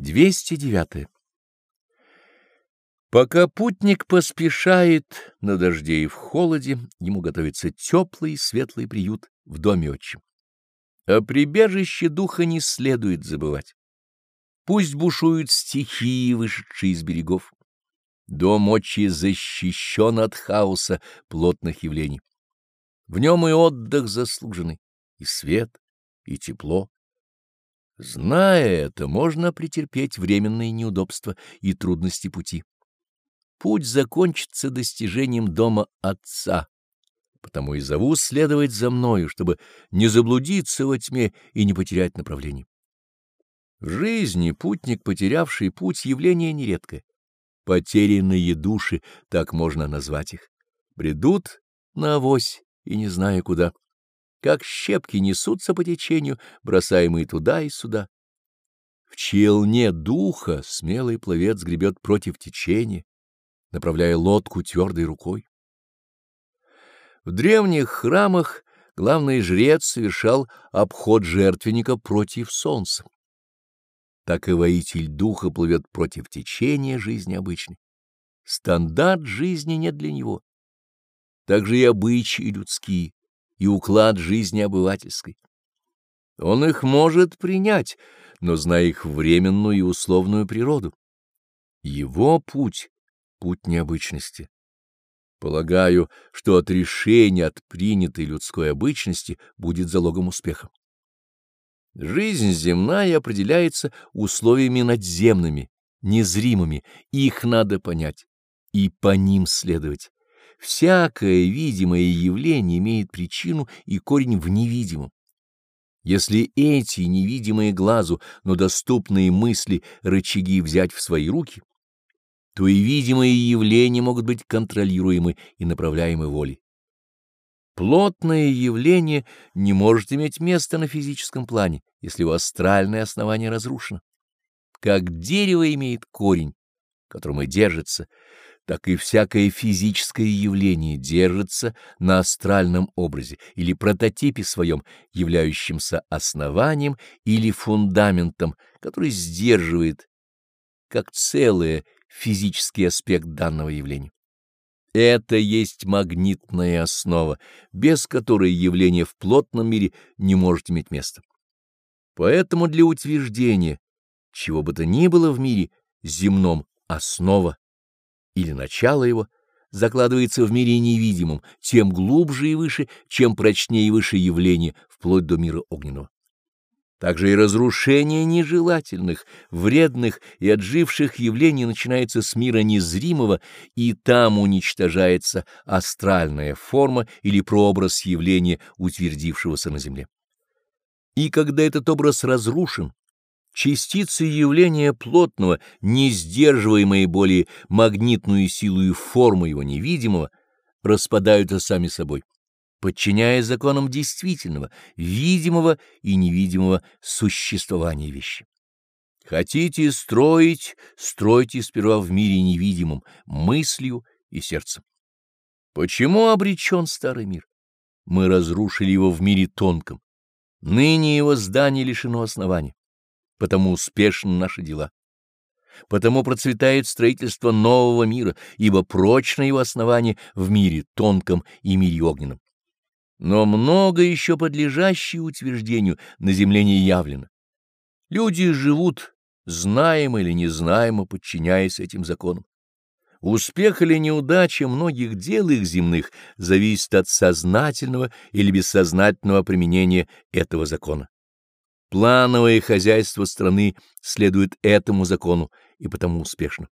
209. Пока путник поспешает на дожде и в холоде, ему готовится теплый и светлый приют в доме отчим. О прибежище духа не следует забывать. Пусть бушуют стихии, вышедшие из берегов. Дом отчи защищен от хаоса плотных явлений. В нем и отдых заслуженный, и свет, и тепло. Зная это, можно претерпеть временные неудобства и трудности пути. Путь закончится достижением дома Отца, потому и зову следовать за мною, чтобы не заблудиться во тьме и не потерять направление. В жизни путник, потерявший путь, явление нередкое. Потерянные души, так можно назвать их, бредут на авось и не зная куда, как щепки несутся по течению, бросаемые туда и сюда. В челне духа смелый пловец гребет против течения, направляя лодку твердой рукой. В древних храмах главный жрец совершал обход жертвенника против солнца так и воитель духа плывет против течения жизни обычной. Стандарт жизни нет для него. Также и обычаи людские, и уклад жизни обывательской. Он их может принять, но зная их временную и условную природу. Его путь — путь необычности. Полагаю, что отрешение от принятой людской обычности будет залогом успеха. Жизнь земная определяется условиями надземными, незримыми, их надо понять и по ним следовать. Всякое видимое явление имеет причину и корень в невидимом. Если эти невидимые глазу, но доступные мысли рычаги взять в свои руки, то и видимые явления могут быть контролируемы и направляемы волей. Плотное явление не может иметь места на физическом плане, если его астральное основание разрушено. Как дерево имеет корень, которым и держится, так и всякое физическое явление держится на астральном образе или прототипе своем, являющемся основанием или фундаментом, который сдерживает как целое физический аспект данного явления. Это есть магнитная основа, без которой явление в плотном мире не может иметь места. Поэтому для утверждения чего бы то ни было в мире земном основа или начало его закладывается в мире невидимом, тем глубже и выше, чем прочнее и выше явление, вплоть до мира огненного. Также и разрушение нежелательных, вредных и отживших явлений начинается с мира незримого, и там уничтожается астральная форма или прообраз явления, утвердившегося на земле. И когда этот образ разрушен, частицы явления плотного, не сдерживаемые более магнитную силу и форму его невидимого, распадаются сами собой подчиняя законам действительного, видимого и невидимого существования вещи. Хотите строить, стройте сперва в мире невидимом, мыслью и сердцем. Почему обречен старый мир? Мы разрушили его в мире тонком. Ныне его здание лишено основания. Потому успешны наши дела. Потому процветает строительство нового мира, ибо прочно его основание в мире тонком и мире огненном но много еще подлежащее утверждению на земле не явлено. Люди живут, знаемо или незнаемо, подчиняясь этим законам. Успех или неудача многих дел их земных зависит от сознательного или бессознательного применения этого закона. Плановое хозяйство страны следует этому закону и потому успешно.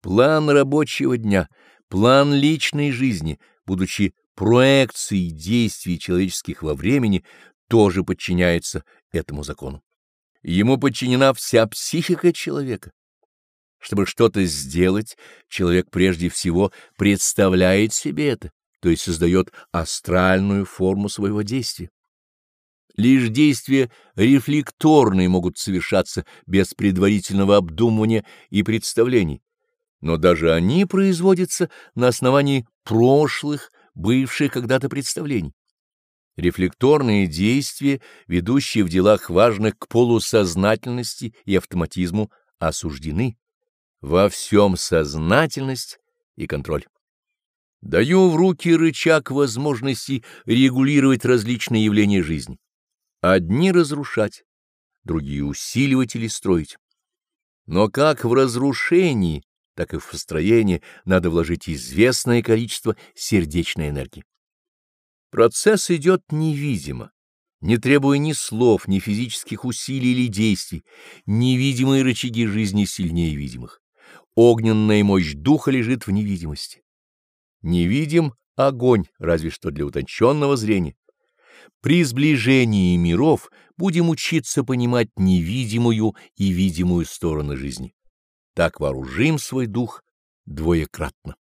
План рабочего дня, план личной жизни, будучи проекции действий человеческих во времени тоже подчиняется этому закону. Ему подчинена вся психика человека. Чтобы что-то сделать, человек прежде всего представляет себе это, то есть создает астральную форму своего действия. Лишь действия рефлекторные могут совершаться без предварительного обдумывания и представлений, но даже они производятся на основании прошлых, бывших когда-то представлений. Рефлекторные действия, ведущие в делах важных к полусознательности и автоматизму, осуждены, во всем сознательность и контроль. Даю в руки рычаг возможности регулировать различные явления жизни. Одни разрушать, другие усиливать или строить. Но как в разрушении, так и в построении надо вложить известное количество сердечной энергии. Процесс идет невидимо, не требуя ни слов, ни физических усилий или действий. Невидимые рычаги жизни сильнее видимых. Огненная мощь духа лежит в невидимости. Невидим огонь, разве что для утонченного зрения. При сближении миров будем учиться понимать невидимую и видимую стороны жизни. Так вооружим свой дух двоекратно.